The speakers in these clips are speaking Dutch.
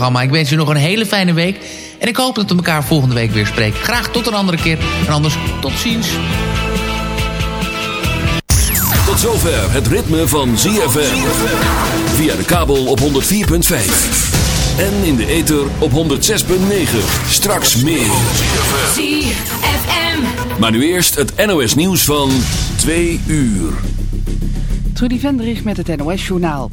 programma. Ik wens u nog een hele fijne week. En ik hoop dat we elkaar volgende week weer spreken. Graag tot een andere keer. En anders tot ziens. Tot zover het ritme van ZFM. Via de kabel op 104.5. En in de ether op 106.9. Straks meer. ZFM. Maar nu eerst het NOS nieuws van 2 uur. Trudy Vendrich met het NOS-journaal.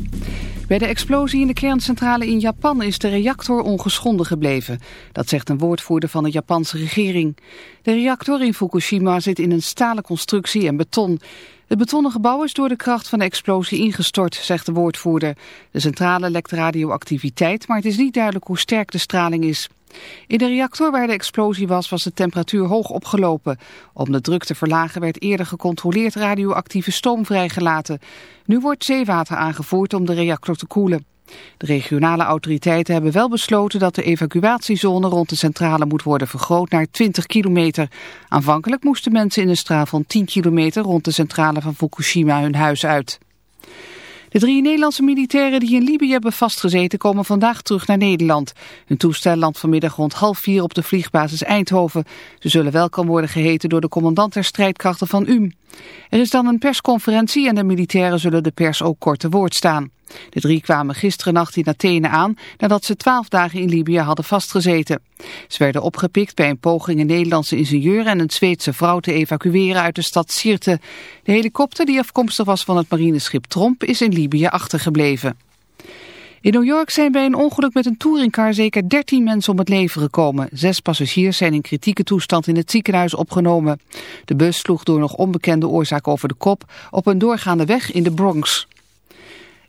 Bij de explosie in de kerncentrale in Japan is de reactor ongeschonden gebleven. Dat zegt een woordvoerder van de Japanse regering. De reactor in Fukushima zit in een stalen constructie en beton. Het betonnen gebouw is door de kracht van de explosie ingestort, zegt de woordvoerder. De centrale lekt radioactiviteit, maar het is niet duidelijk hoe sterk de straling is. In de reactor waar de explosie was, was de temperatuur hoog opgelopen. Om de druk te verlagen werd eerder gecontroleerd radioactieve stoom vrijgelaten. Nu wordt zeewater aangevoerd om de reactor te koelen. De regionale autoriteiten hebben wel besloten dat de evacuatiezone rond de centrale moet worden vergroot naar 20 kilometer. Aanvankelijk moesten mensen in een straal van 10 kilometer rond de centrale van Fukushima hun huis uit. De drie Nederlandse militairen die in Libië hebben vastgezeten komen vandaag terug naar Nederland. Hun toestel landt vanmiddag rond half vier op de vliegbasis Eindhoven. Ze zullen welkom worden geheten door de commandant der strijdkrachten van UM. Er is dan een persconferentie en de militairen zullen de pers ook kort te woord staan. De drie kwamen gisteren nacht in Athene aan nadat ze twaalf dagen in Libië hadden vastgezeten. Ze werden opgepikt bij een poging een Nederlandse ingenieur en een Zweedse vrouw te evacueren uit de stad Sirte. De helikopter die afkomstig was van het marineschip Tromp is in Libië achtergebleven. In New York zijn bij een ongeluk met een touringcar zeker 13 mensen om het leven gekomen. Zes passagiers zijn in kritieke toestand in het ziekenhuis opgenomen. De bus sloeg door nog onbekende oorzaak over de kop op een doorgaande weg in de Bronx.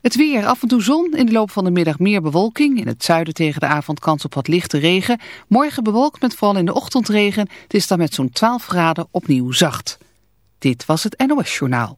Het weer, af en toe zon, in de loop van de middag meer bewolking. In het zuiden tegen de avond kans op wat lichte regen. Morgen bewolkt met vooral in de ochtend regen. Het is dan met zo'n 12 graden opnieuw zacht. Dit was het NOS Journaal.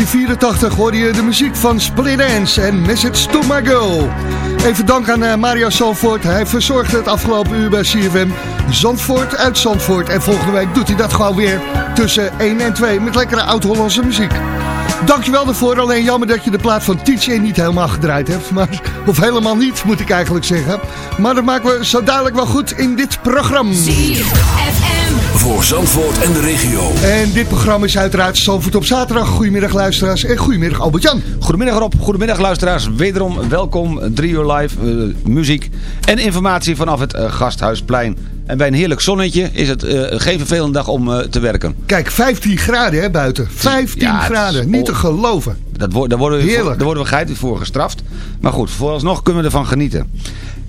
1984 hoorde je de muziek van Split Dance en Message to My Girl. Even dank aan eh, Mario Zandvoort. Hij verzorgde het afgelopen uur bij CFM. Zandvoort uit Zandvoort. En volgende week doet hij dat gewoon weer tussen 1 en 2 met lekkere oud-Hollandse muziek. Dankjewel daarvoor. Alleen jammer dat je de plaat van TJ niet helemaal gedraaid hebt. Maar, of helemaal niet, moet ik eigenlijk zeggen. Maar dat maken we zo dadelijk wel goed in dit programma. Voor Zandvoort en de regio. En dit programma is uiteraard Zandvoort op zaterdag. Goedemiddag luisteraars en goedemiddag Albert-Jan. Goedemiddag Rob, goedemiddag luisteraars. Wederom welkom, drie uur live, eh, muziek en informatie vanaf het eh, Gasthuisplein. En bij een heerlijk zonnetje is het eh, geen vervelende dag om eh, te werken. Kijk, 15 graden hè, buiten. 15 Ja, het is graden, niet te geloven. Dat wo daar, worden we Heerlijk. voor, daar worden we geheid voor gestraft. Maar goed, vooralsnog kunnen we ervan genieten.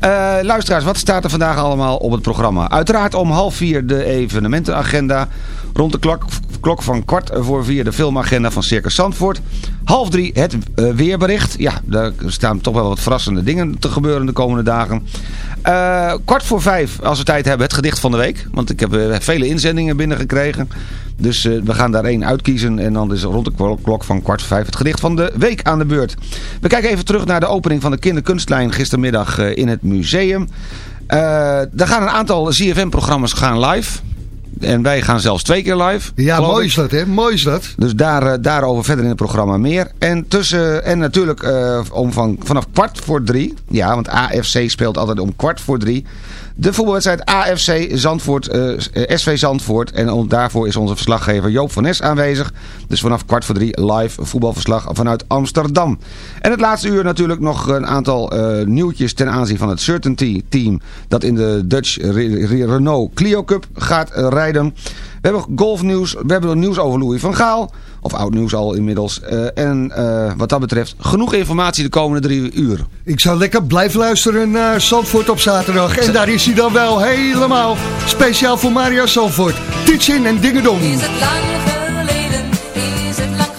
Eh, luisteraars, wat staat er vandaag allemaal op het programma? Uiteraard om half vier de evenementenagenda. Rond de klok, klok van kwart voor vier de filmagenda van Circus Zandvoort. Half drie het eh, weerbericht. Ja, daar staan toch wel wat verrassende dingen te gebeuren de komende dagen. Eh, kwart voor vijf, als we tijd hebben, het gedicht van de week. Want ik heb eh, vele inzendingen binnengekregen. Dus we gaan daar één uitkiezen. En dan is rond de klok- van kwart voor vijf het gedicht van de week aan de beurt. We kijken even terug naar de opening van de kinderkunstlijn gistermiddag in het museum. Daar gaan een aantal ZFM-programma's gaan live. En wij gaan zelfs twee keer live. Ja, mooi is dat hè, mooi is dat. Dus daar, eh, daarover verder in het programma meer. En, tussen, en natuurlijk eh, om van, vanaf kwart voor drie. Ja, want AFC speelt altijd om kwart voor drie. De voetbalwedstrijd AFC Zandvoort, eh, SV Zandvoort. En daarvoor is onze verslaggever Joop van Nes aanwezig. Dus vanaf kwart voor drie live voetbalverslag vanuit Amsterdam. En het laatste uur natuurlijk nog een aantal eh, nieuwtjes ten aanzien van het Certainty team. Dat in de Dutch Re- Re- Renault Clio Cup gaat eh, rijden. We hebben golfnieuws. We hebben nieuws over Louis van Gaal. Of oud nieuws al inmiddels. Eh, en eh, wat dat betreft genoeg informatie de komende drie uur. Ik zou lekker blijven luisteren naar Zandvoort op zaterdag. En daar is hij dan wel helemaal speciaal voor Mario Zandvoort. Tietjen en Dingedong. Is het lang geleden, is het lang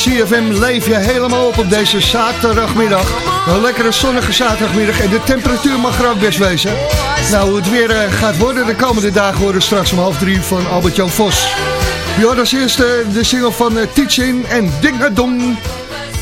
CFM leef je helemaal op op deze zaterdagmiddag. Een lekkere zonnige zaterdagmiddag en de temperatuur mag er ook best wezen. Nou, hoe het weer eh, gaat worden de komende dagen worden straks om half drie van Albert-Jan Vos. Je hoort als eerste de single van uh, Teaching en Dingadong.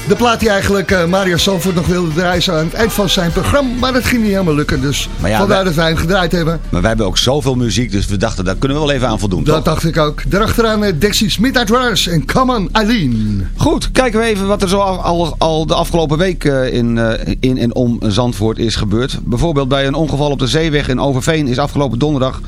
De plaat die eigenlijk uh, Mario Sanford nog wilde draaien aan het eind van zijn programma. Maar dat ging niet helemaal lukken, dus ja, vandaar wij- dat wij hem gedraaid hebben. Maar wij hebben ook zoveel muziek, dus we dachten, daar kunnen we wel even aan voldoen. Dat toch? dacht ik ook. Daarachteraan uh, Dexys Midnight Runners en Come on Eileen. Goed, kijken we even wat er zo al, al, al de afgelopen week eh, in, eh, in en om Zandvoort is gebeurd. Bijvoorbeeld bij een ongeval op de zeeweg in Overveen is afgelopen donderdag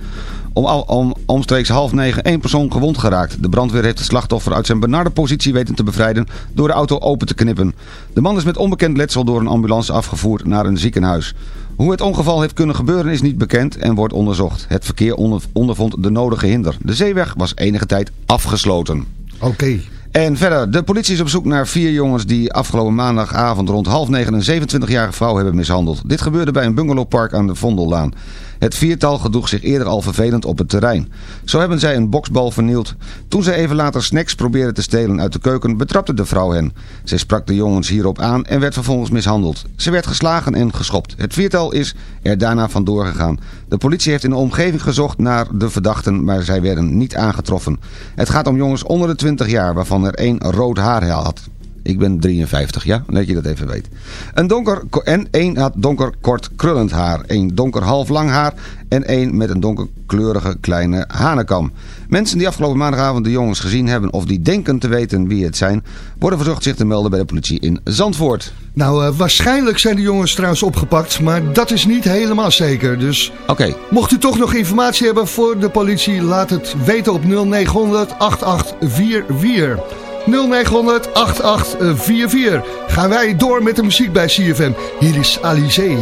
om, om omstreeks half negen één persoon gewond geraakt. De brandweer heeft het slachtoffer uit zijn benarde positie weten te bevrijden door de auto open te knippen. De man is met onbekend letsel door een ambulance afgevoerd naar een ziekenhuis. Hoe het ongeval heeft kunnen gebeuren is niet bekend en wordt onderzocht. Het verkeer onder, ondervond de nodige hinder. De zeeweg was enige tijd afgesloten. Oké. En verder, de politie is op zoek naar vier jongens die afgelopen maandagavond rond half negen een 27-jarige vrouw hebben mishandeld. Dit gebeurde bij een bungalowpark aan de Vondellaan. Het viertal gedroeg zich eerder al vervelend op het terrein. Zo hebben zij een boksbal vernield. Toen zij even later snacks probeerden te stelen uit de keuken, betrapte de vrouw hen. Zij sprak de jongens hierop aan en werd vervolgens mishandeld. Ze werd geslagen en geschopt. Het viertal is er daarna vandoor gegaan. De politie heeft in de omgeving gezocht naar de verdachten, maar zij werden niet aangetroffen. Het gaat om jongens onder de 20 jaar, waarvan er één rood haar had. Ik ben 53, ja? Dat je dat even weet. Een donker, en één had donker kort krullend haar. één donker half lang haar. En één met een donkerkleurige kleine hanekam. Mensen die afgelopen maandagavond de jongens gezien hebben... of die denken te weten wie het zijn... worden verzocht zich te melden bij de politie in Zandvoort. Nou, eh, waarschijnlijk zijn de jongens trouwens opgepakt, maar dat is niet helemaal zeker. Dus Oké, mocht u toch nog informatie hebben voor de politie, laat het weten op 0900 8844. 0900 8844. Gaan wij door met de muziek bij CFM. Hier is Alize.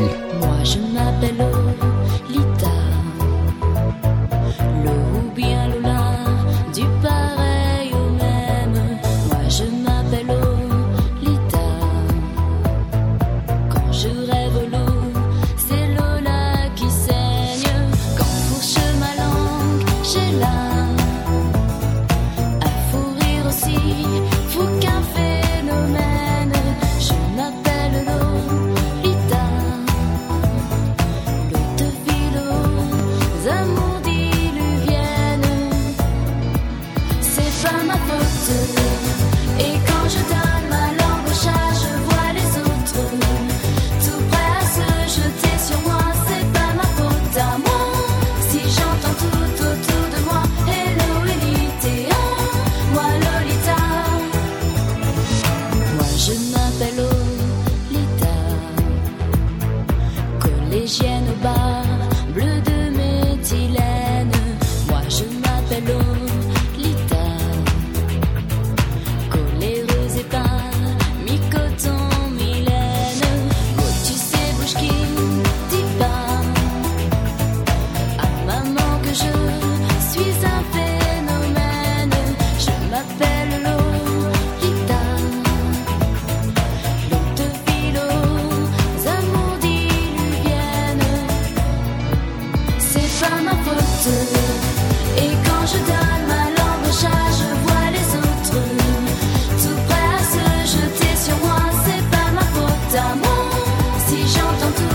Si j'entends tout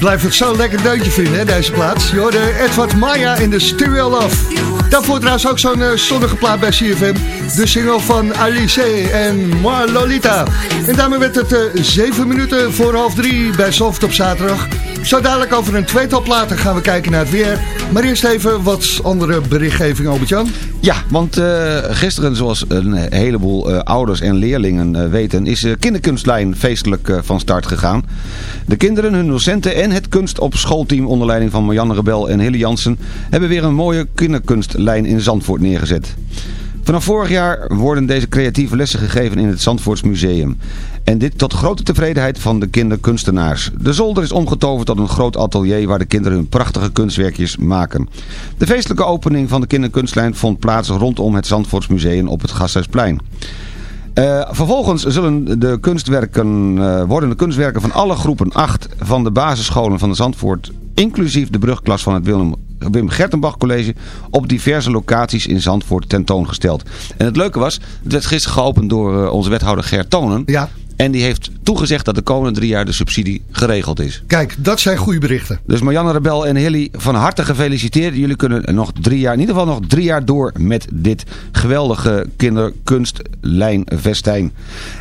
blijf het zo lekker deuntje vinden, hè, deze plaats. Je hoorde Edward Maya in de Stereo Love. Daarvoor trouwens ook zo'n eh, zonnige plaat bij CFM. De single van Alice en Moi Lolita. En daarmee werd het eh, zeven minuten voor half drie bij Soft op zaterdag. Zo dadelijk over een tweetal platen gaan we kijken naar het weer. Maar eerst even wat andere berichtgeving, Albert-Jan. Ja, want eh, gisteren, zoals een heleboel eh, ouders en leerlingen eh, weten, is de kinderkunstlijn feestelijk van start gegaan. De kinderen, hun docenten en het kunst op schoolteam onder leiding van Marianne Rebel en Hilly Jansen hebben weer een mooie kinderkunstlijn in Zandvoort neergezet. Vanaf vorig jaar worden deze creatieve lessen gegeven in het Zandvoorts Museum. En dit tot grote tevredenheid van de kinderkunstenaars. De zolder is omgetoverd tot een groot atelier waar de kinderen hun prachtige kunstwerkjes maken. De feestelijke opening van de kinderkunstlijn vond plaats rondom het Zandvoorts Museum op het Gasthuisplein. Eh, vervolgens zullen de kunstwerken, eh, worden de kunstwerken van alle groepen 8 van de basisscholen van de Zandvoort, inclusief de brugklas van het Willem, Wim Gertenbach College, op diverse locaties in Zandvoort tentoongesteld. En het leuke was, het werd gisteren geopend door eh, onze wethouder Gert Tonen. Ja. En die heeft toegezegd dat de komende drie jaar de subsidie geregeld is. Kijk, dat zijn goede berichten. Dus Marianne Rebel en Hilly, van harte gefeliciteerd. Jullie kunnen nog drie jaar, in ieder geval nog drie jaar door met dit geweldige kinderkunstlijnvestijn.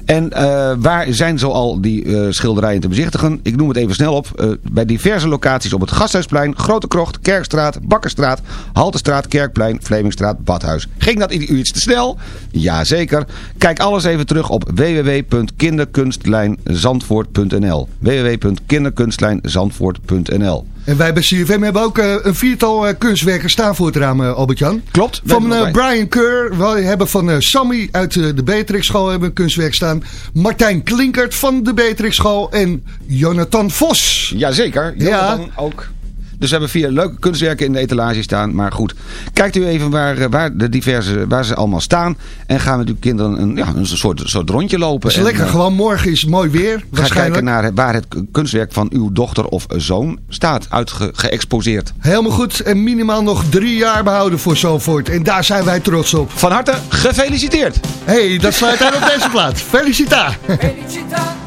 En eh, waar zijn zoal die eh, schilderijen te bezichtigen? Ik noem het even snel op. Eh, bij diverse locaties op het Gasthuisplein, Grote Krocht, Kerkstraat, Bakkerstraat, Haltestraat, Kerkplein, Vlemingstraat, Badhuis. Ging dat u iets te snel? Jazeker. Kijk alles even terug op www.kinderkunstlijnzandvoort.nl www.kinderkunstlijnzandvoort.nl En wij bij CFM hebben ook eh, een viertal eh, kunstwerken staan voor het raam, eh, Albert-Jan. Klopt. Van. Brian Keur, we hebben van Sammy uit de Beatrix School hebben een kunstwerk staan. Martijn Klinkert van de Beatrix School en Jonathan Vos. Jazeker. Ja. Jonathan ook. Dus we hebben vier leuke kunstwerken in de etalage staan. Maar goed, kijkt u even waar, eh, waar, de diverse, waar ze allemaal staan. En gaan met uw kinderen een, ja, een soort, soort rondje lopen. Is En, lekker, eh, gewoon morgen is mooi weer. Ga kijken naar waar het kunstwerk van uw dochter of zoon staat. Uitgeëxposeerd. Helemaal goed. En minimaal nog drie jaar behouden voor Zalvoort. En daar zijn wij trots op. Van harte gefeliciteerd. hey, dat sluit aan op deze plaat. Felicita. felicità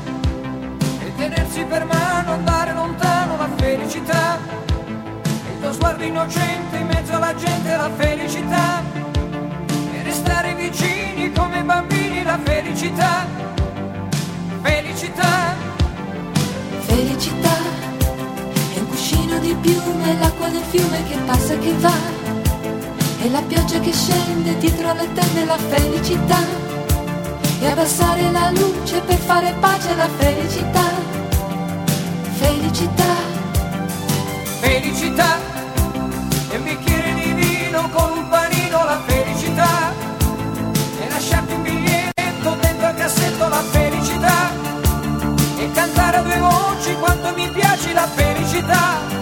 sguardo innocente in mezzo alla gente la felicità. E restare vicini come bambini la felicità. Felicità. Felicità è un cuscino di piume, l'acqua del fiume che passa e che va. E la pioggia che scende dietro le tende la felicità. E abbassare la luce per fare pace la felicità. Felicità. Felicità. Con un panino la felicità. E lasciarti un biglietto dentro al cassetto la felicità. E cantare a due voci quanto mi piace la. Felicità.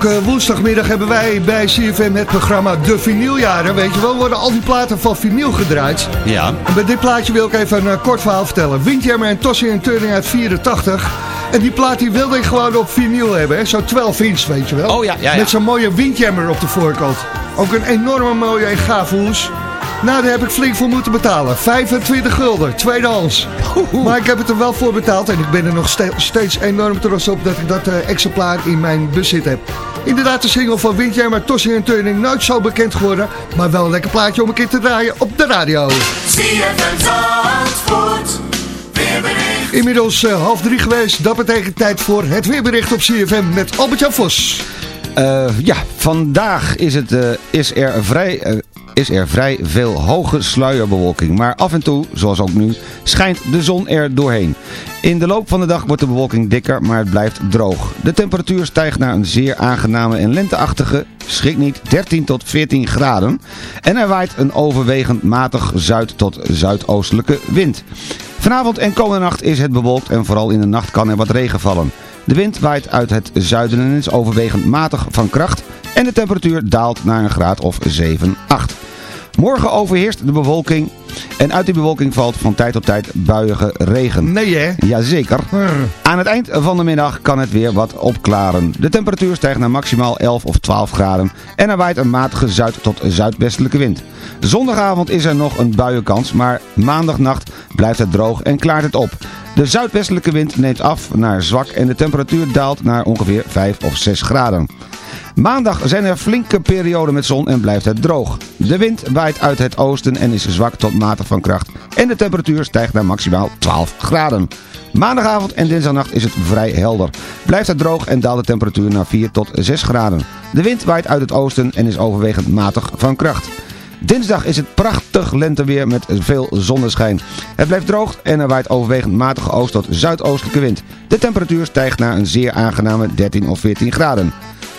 Elke woensdagmiddag hebben wij bij CFM het programma De Vinyljaren. Weet je wel, worden al die platen van vinyl gedraaid. Ja. En bij dit plaatje wil ik even een eh, kort verhaal vertellen. Windjammer en Tossing en Turning uit 84. En die plaat die wilde ik gewoon op vinyl hebben. hè. Zo'n 12 inch, weet je wel. Oh ja, ja, ja. Met zo'n mooie Windjammer op de voorkant. Ook een enorme mooie en hoes. Nou, daar heb ik flink voor moeten betalen. 25 gulden, tweedehands. Maar ik heb het er wel voor betaald. En ik ben er nog ste- steeds enorm trots op dat ik dat eh, exemplaar in mijn bezit heb. Inderdaad, de single van Windjammer, Tossing en Turning. Nooit zo bekend geworden. Maar wel een lekker plaatje om een keer te draaien op de radio. ZFM Zandvoort. Weerbericht. Inmiddels eh, half drie geweest. Dat betekent tijd voor het weerbericht op CFM met Albert-Jan Vos. Eh, ja, vandaag is, het, eh, is, er vrij, eh, is er vrij veel hoge sluierbewolking. Maar af en toe, zoals ook nu, schijnt de zon er doorheen. In de loop van de dag wordt de bewolking dikker, maar het blijft droog. De temperatuur stijgt naar een zeer aangename en lenteachtige, schrik niet, 13 tot 14 graden. En er waait een overwegend matig zuid- tot zuidoostelijke wind. Vanavond en komende nacht is het bewolkt en vooral in de nacht kan er wat regen vallen. De wind waait uit het zuiden en is overwegend matig van kracht en de temperatuur daalt naar een graad of 7, 8. Morgen overheerst de bewolking En uit die bewolking valt van tijd tot tijd buiige regen. Nee hè? Jazeker. Aan het eind van de middag kan het weer wat opklaren. De temperatuur stijgt naar maximaal 11 of 12 graden en er waait een matige zuid- tot zuidwestelijke wind. Zondagavond is er nog een buienkans, maar maandagnacht blijft het droog en klaart het op. De zuidwestelijke wind neemt af naar zwak en de temperatuur daalt naar ongeveer 5 of 6 graden. Maandag zijn er flinke perioden met zon en blijft het droog. De wind waait uit het oosten en is zwak tot matig van kracht. En de temperatuur stijgt naar maximaal 12 graden. Maandagavond en dinsdagnacht is het vrij helder. Blijft het droog en daalt de temperatuur naar 4 tot 6 graden. De wind waait uit het oosten en is overwegend matig van kracht. Dinsdag is het prachtig lenteweer met veel zonneschijn. Het blijft droog en er waait overwegend matige oost- tot zuidoostelijke wind. De temperatuur stijgt naar een zeer aangename 13 of 14 graden.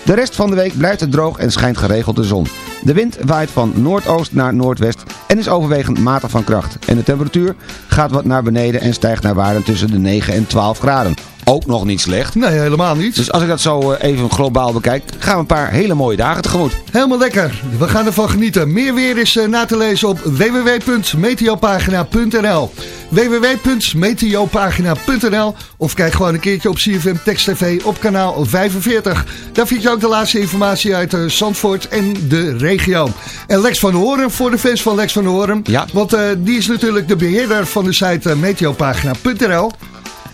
De rest van de week blijft het droog en schijnt geregeld de zon. De wind waait van noordoost naar noordwest en is overwegend matig van kracht. En de temperatuur gaat wat naar beneden en stijgt naar waarden tussen de 9 en 12 graden. Ook nog niet slecht. Nee, helemaal niet. Dus als ik dat zo eh, even globaal bekijk, gaan we een paar hele mooie dagen tegemoet. Helemaal lekker. We gaan ervan genieten. Meer weer is eh, na te lezen op www.meteopagina.nl www.meteopagina.nl Of kijk gewoon een keertje op CFM Text TV op kanaal 45. Daar vind je ook de laatste informatie uit eh, Zandvoort en de regio. En Lex van Horen, voor de fans van Lex van Horen. Ja. Want die is natuurlijk de beheerder van de site meteopagina.nl.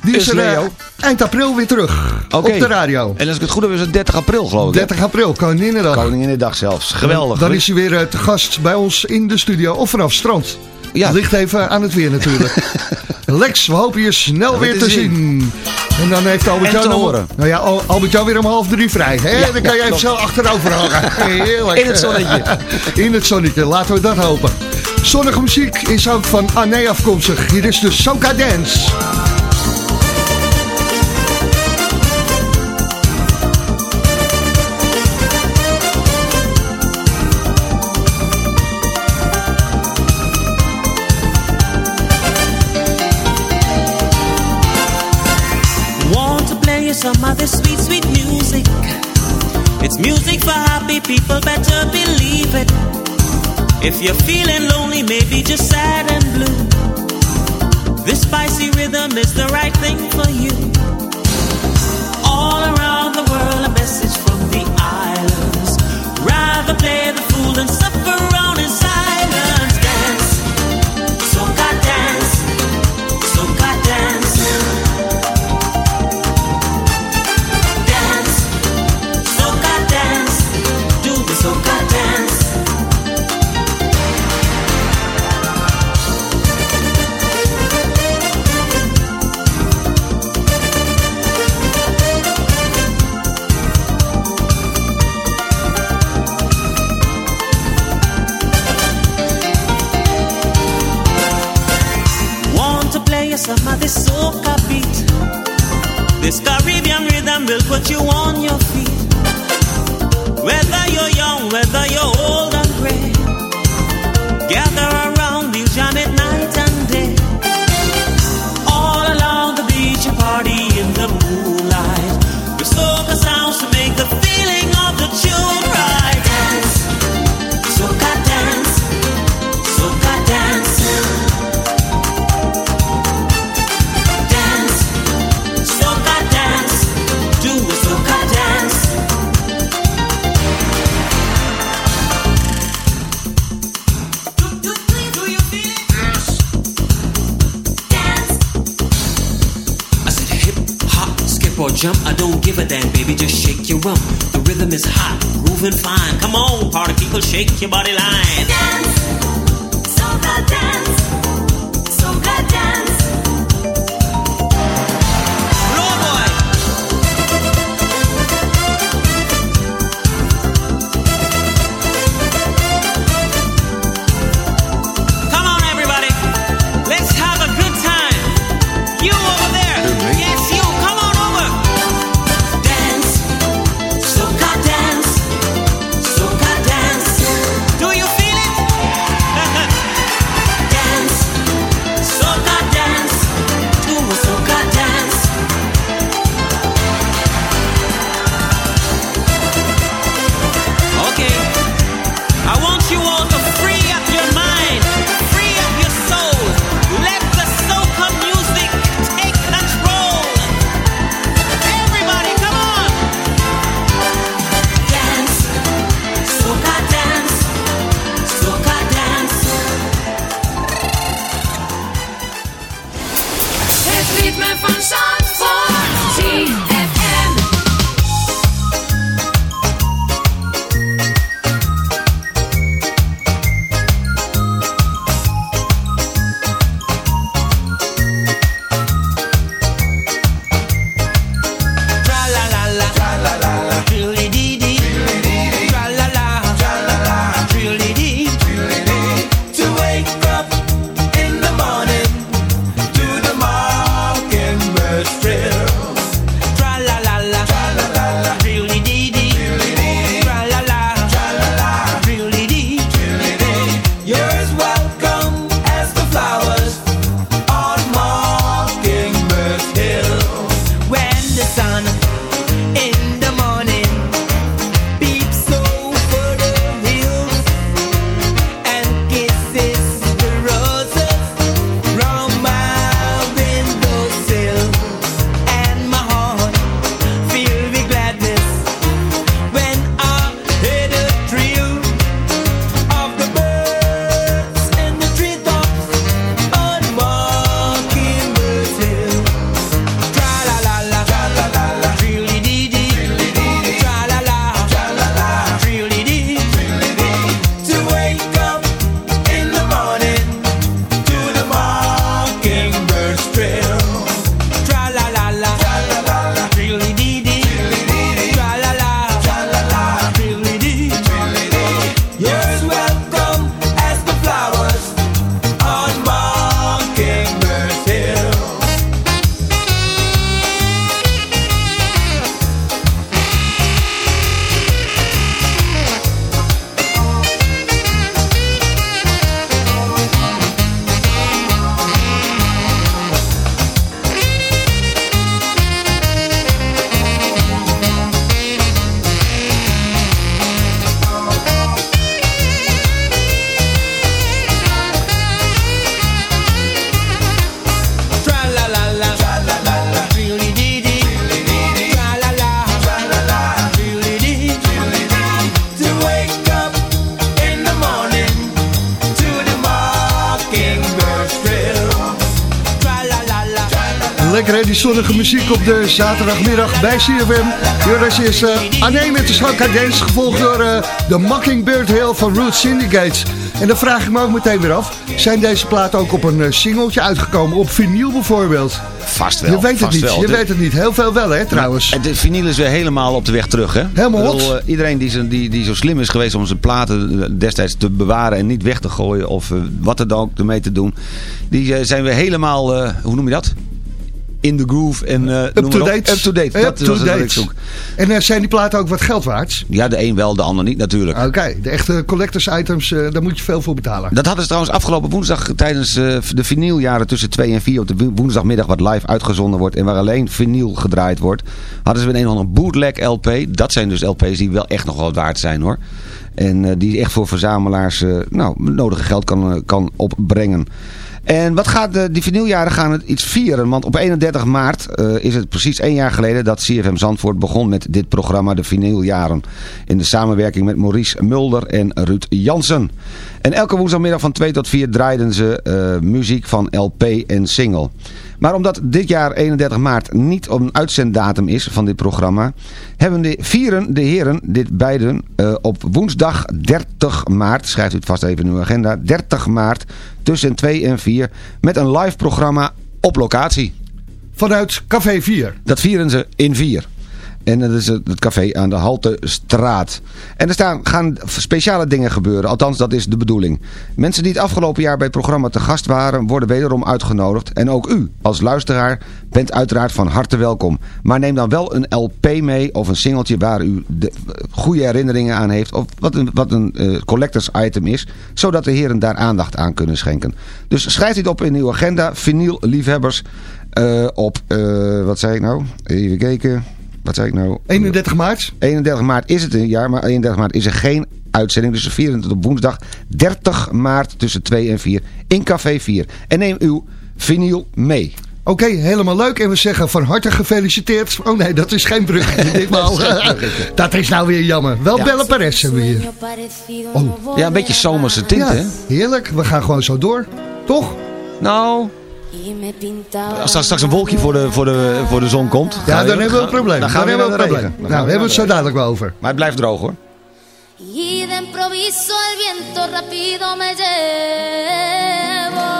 Die is, Is er eh, Leo. eind april weer terug op de radio. En als ik het goed heb is het 30 april geloof ik. hè? 30 april, Koninginnedag. Koninginnedag zelfs. Geweldig. Dan is hij weer eh, te gast bij ons in de studio of vanaf strand. Ja. Ligt even aan het weer natuurlijk. Lex, we hopen je snel weer te zien. En dan heeft Albert Jan horen. Nou ja, Al- Albert Jan weer om half drie vrij. Hè? Ja, dan kan ja, je even zo achterover hangen. Heerlijk. In het zonnetje. In het zonnetje, laten we dat hopen. Zonnige muziek is ook van Anne afkomstig. Hier is de Soca Dance. People, better believe it. If you're feeling lonely, maybe just sad and blue. This spicy rhythm is the right thing for you. All around the world, a message zaterdagmiddag bij CFM. Joris is uh, Anne met de Slanka Dance, gevolgd door eh, de Mockingbird Hill van Root Syndicates. En dan vraag ik me ook meteen weer af, zijn deze platen ook op een uh, singeltje uitgekomen, op vinyl bijvoorbeeld? Vast wel. Je weet het niet, wel. je De- weet het niet. Heel veel wel hè, trouwens. En de vinyl is weer helemaal op de weg terug, hè? Helemaal bedoel, eh, iedereen die, zo- die, die zo slim is geweest om zijn platen eh, destijds te bewaren en niet weg te gooien of eh, wat er dan ook ermee te doen. Die eh, zijn weer helemaal, eh, hoe noem je dat? In the groove en eh, noem maar op. Up-to-date. Up-to-date, dat was het wat ik Up-to-date. zoek. En eh, zijn die platen ook wat geld waard? Ja, de een wel, de ander niet natuurlijk. Oké, de echte collectors items, eh, daar moet je veel voor betalen. Dat hadden ze trouwens afgelopen woensdag tijdens eh, de vinyljaren tussen 2 en 4 op de wo- woensdagmiddag wat live uitgezonden wordt en waar alleen vinyl gedraaid wordt. Hadden ze een of andere bootleg LP. Dat zijn dus LP's die wel echt nog wat waard zijn hoor. En eh, die echt voor verzamelaars eh, nou, nodige geld kan, eh, kan opbrengen. En wat gaat de, die vinyljaren gaan het iets vieren. Want op 31 maart eh, is het precies één jaar geleden dat CFM Zandvoort begon met dit programma De Vinyljaren. In de samenwerking met Maurice Mulder en Ruud Jansen. En elke woensdagmiddag van 2 tot 4 draaiden ze eh, muziek van LP en single. Maar omdat dit jaar 31 maart niet een uitzenddatum is van dit programma... hebben de, vieren de heren dit beiden eh, op woensdag 30 maart... schrijft u het vast even in uw agenda... 30 maart tussen 2 en 4 met een live programma op locatie. Vanuit Café 4. Dat vieren ze in 4. En dat is het café aan de Haltestraat. En er staan, gaan speciale dingen gebeuren. Althans, dat is de bedoeling. Mensen die het afgelopen jaar bij het programma te gast waren... worden wederom uitgenodigd. En ook u, als luisteraar, bent uiteraard van harte welkom. Maar neem dan wel een LP mee of een singeltje... waar u de, goede herinneringen aan heeft. Of wat een, wat een eh, collectors item is. Zodat de heren daar aandacht aan kunnen schenken. Dus schrijf dit op in uw agenda. Vinyl liefhebbers. eh, op, eh, wat zei ik nou? Even kijken... Wat zei ik nou? 31 maart. 31 maart is het een jaar, maar 31 maart is er geen uitzending. Dus we vieren het op woensdag 30 maart tussen 2 en 4 in Café 4. En neem uw vinyl mee. Oké, helemaal leuk. En we zeggen van harte gefeliciteerd. Oh nee, dat is geen bruggetje ditmaal. dat is nou weer jammer. Wel Ja. Belle Perez hebben we hier. Oh. Ja, een beetje zomerse tint, Ja, hè? heerlijk. We gaan gewoon zo door. Toch? Nou, als daar straks een wolkje voor de, voor de, voor de zon komt... Ja, gaan dan hebben we een probleem. Dan gaan we hebben we een probleem. Nou, gaan we hebben het zo dadelijk wel over. Maar het blijft droog, hoor. Y de improviso el viento rápido me llevo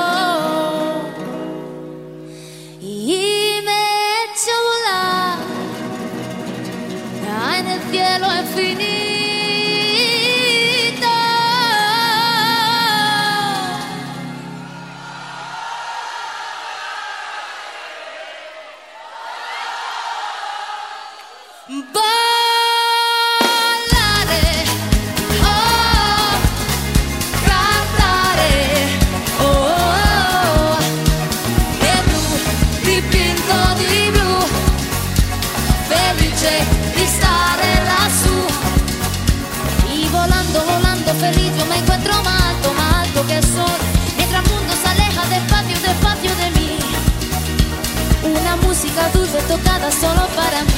y me echo volar en el cielo infinito. Tocada solo para.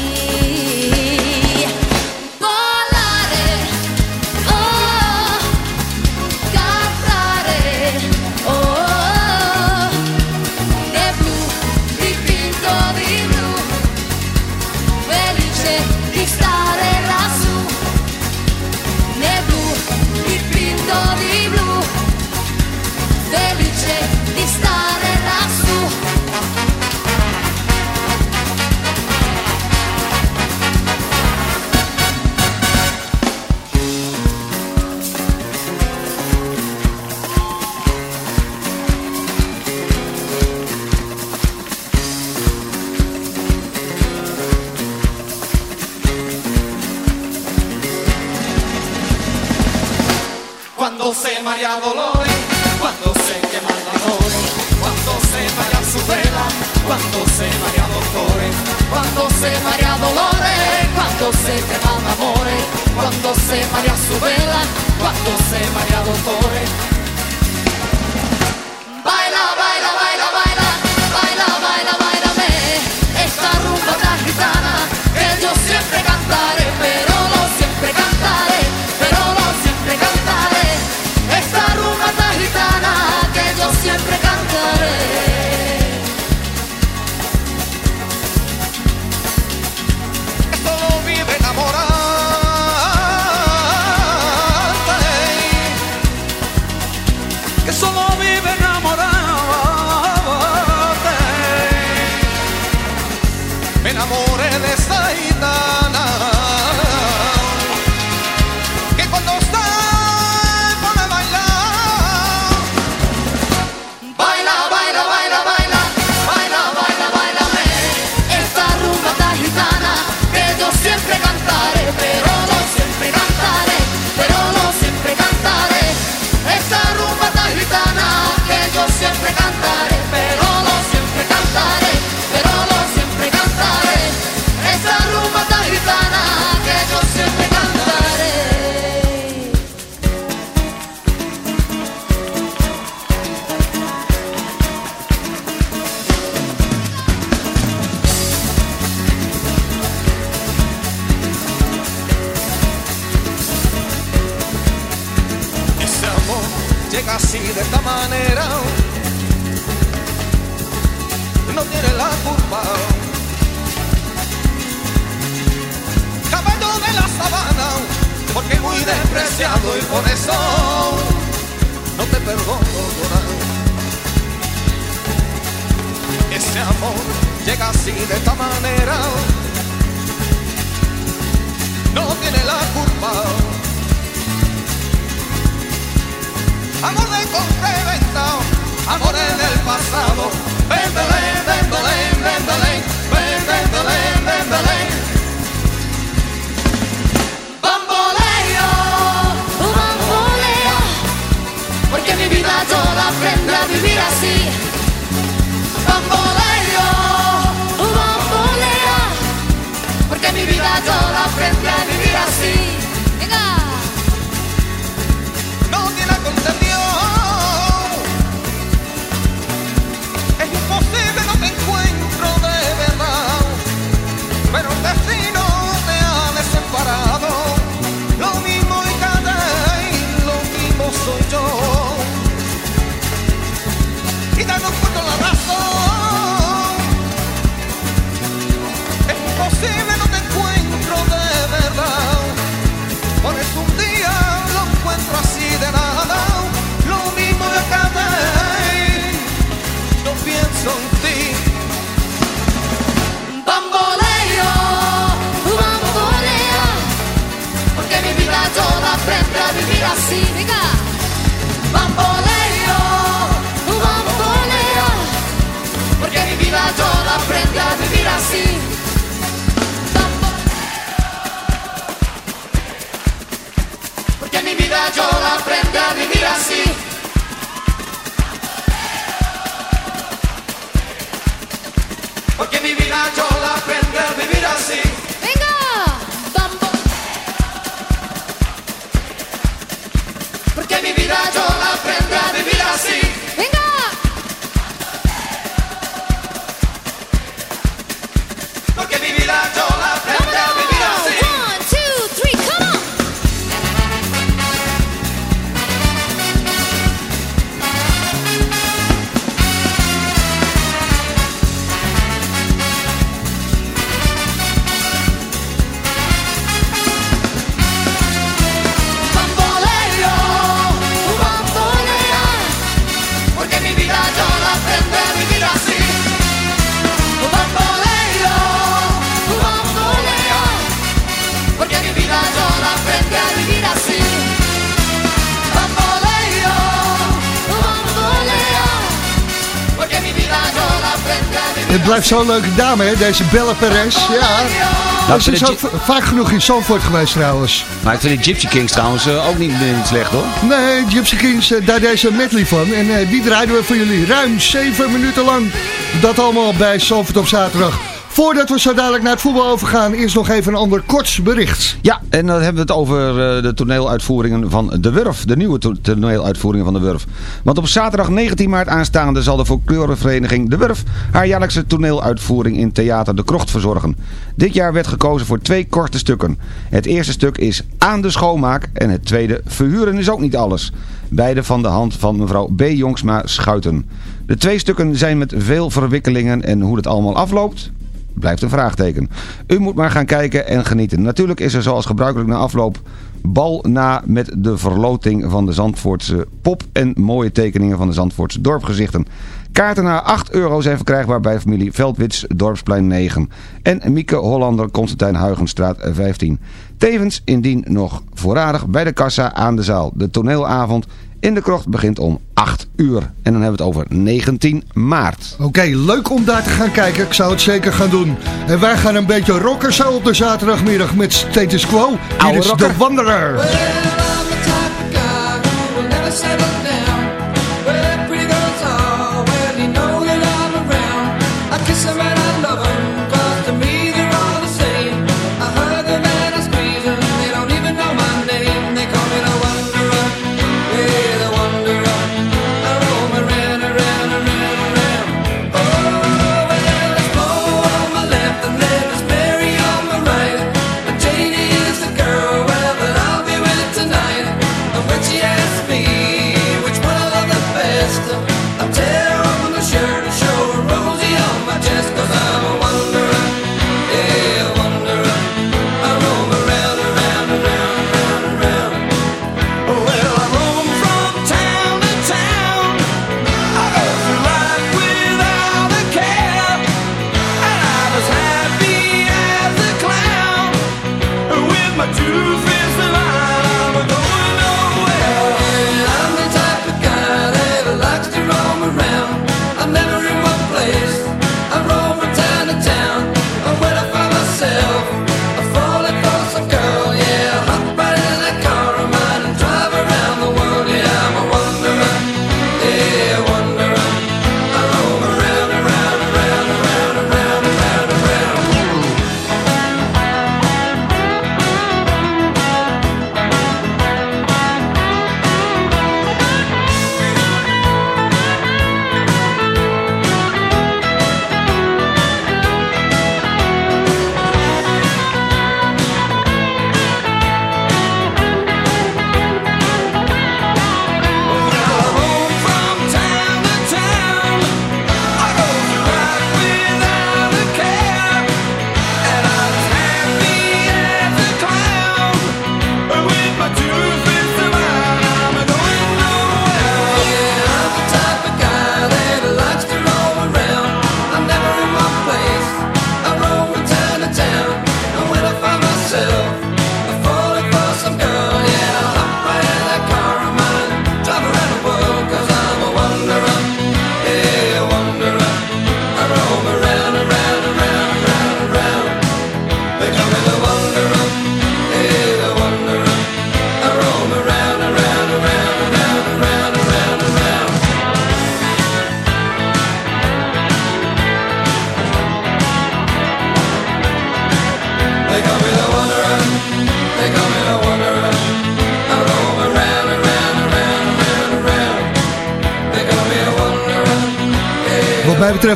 Se María Dolores, cuando se quema el amores, cuando se María su vela, cuando se María Dolores, cuando se María Dolores, cuando se quema el amores, cuando se María su vela, cuando se María Dolores. Baila, baila, baila, baila, baila, baila, bailame, esta rumba tan gitana que yo siempre cantaré, pero no siempre cantaré, llega así de esta manera. No tiene la culpa. Caballo de la sabana Porque muy despreciado y por eso No te perdono llorar Ese amor llega así de esta manera. No tiene la culpa Amor de compra amor en el pasado. Véndele, véndele, véndele, véndele, véndele. Bamboleo, un bamboleo, porque mi vida yo la aprendí a vivir así. Bamboleo, un bamboleo, porque mi vida yo la aprendí a vivir así. Vamos. Blijft zo'n leuke dame, hè, deze Bella Perez. Ja. Nou, ze is ook vaak genoeg in Zandvoort geweest trouwens. Maar ik vind de Gypsy Kings trouwens eh, ook niet, niet slecht hoor. Nee, Gypsy Kings, eh, daar deze medley van. En eh, die draaiden we voor jullie ruim 7 minuten lang. Dat allemaal bij Zandvoort op zaterdag. Voordat we zo dadelijk naar het voetbal overgaan, eerst nog even een ander kort bericht. Ja, en dan hebben we het over eh, de toneeluitvoeringen van De Wurf. De nieuwe to- toneeluitvoeringen van De Wurf. Want op zaterdag 19 maart aanstaande zal de folklorevereniging De Wurf... haar jaarlijkse toneeluitvoering in Theater De Krocht verzorgen. Dit jaar werd gekozen voor twee korte stukken. Het eerste stuk is Aan de schoonmaak en het tweede Verhuren is ook niet alles. Beide van de hand van mevrouw B. Jongsma Schuiten. De twee stukken zijn met veel verwikkelingen en hoe het allemaal afloopt blijft een vraagteken. U moet maar gaan kijken en genieten. Natuurlijk is er zoals gebruikelijk na afloop bal na met de verloting van de Zandvoortse pop en mooie tekeningen van de Zandvoortse dorpgezichten. Kaarten naar 8 euro zijn verkrijgbaar bij familie Veldwits, Dorpsplein 9. En Mieke Hollander, Constantijn Huigenstraat 15. Tevens, indien nog voorradig, bij de kassa aan de zaal. De toneelavond in de krocht begint om 8 uur. En dan hebben we het over 19 maart. Oké, leuk om daar te gaan kijken. Ik zou het zeker gaan doen. En wij gaan een beetje rocken zo op de zaterdagmiddag met Status Quo. Hier is rocker. de Wanderer.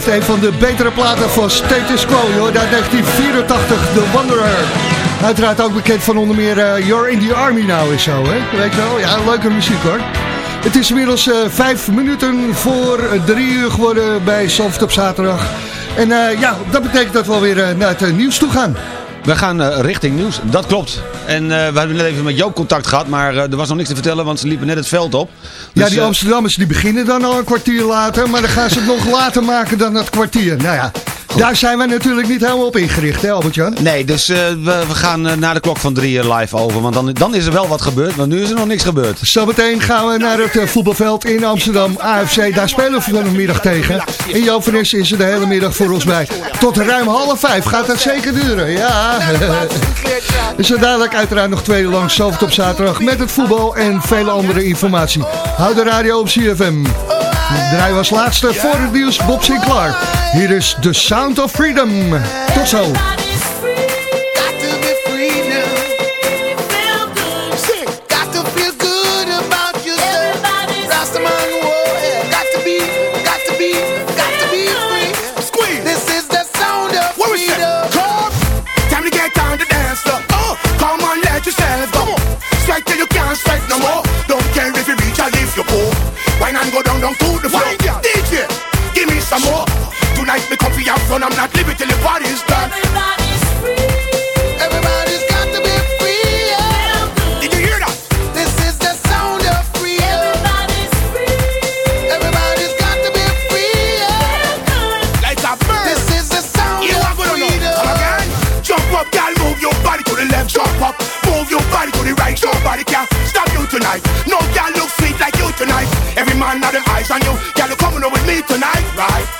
Een van de betere platen van Status Quo, joh. Daar 1984, The Wanderer. Uiteraard ook bekend van onder meer eh, You're in the Army Now en zo, hè? Weet je wel? Ja, leuke muziek hoor. Het is inmiddels eh, vijf minuten voor drie uur geworden bij Soft op zaterdag. En eh, ja, dat betekent dat we alweer naar het nieuws toe gaan. We gaan eh, richting nieuws, dat klopt. En eh, we hebben net even met Joop contact gehad, maar eh, er was nog niks te vertellen, want ze liepen net het veld op. ja, Dus, die Amsterdammers die beginnen dan al een kwartier later, maar dan gaan ze het nog later maken dan dat kwartier. Nou ja, daar zijn wij natuurlijk niet helemaal op ingericht, hè Albert-Jan? Nee, dus eh, we, we gaan eh, naar de klok van drie uur live over, want dan, dan is er wel wat gebeurd, maar nu is er nog niks gebeurd. Zometeen gaan we naar het eh, voetbalveld in Amsterdam, AFC. Daar spelen we vanmiddag tegen. En Joop van is er de hele middag voor ons bij. Tot ruim half vijf gaat dat zeker duren, ja. Zo dadelijk uiteraard nog twee uur lang Zalvert op zaterdag met het voetbal en vele andere informatie. Houd de radio op CFM. Draai was laatste voor het nieuws Bob Sinclair. Hier is The Sound of Freedom. Tot zo. more. Tonight we come to fun. I'm not leaving till the party's done. Everybody's free. Everybody's got to be free. Did you hear that? This is the sound of. Everybody's free. Everybody's got to be free. A Come again. Jump up, girl. Move your body to the left. Jump up. Move your body to the right. Can stop you tonight. No, girl. Every man now them eyes on you. Girl, you coming up with me tonight, right?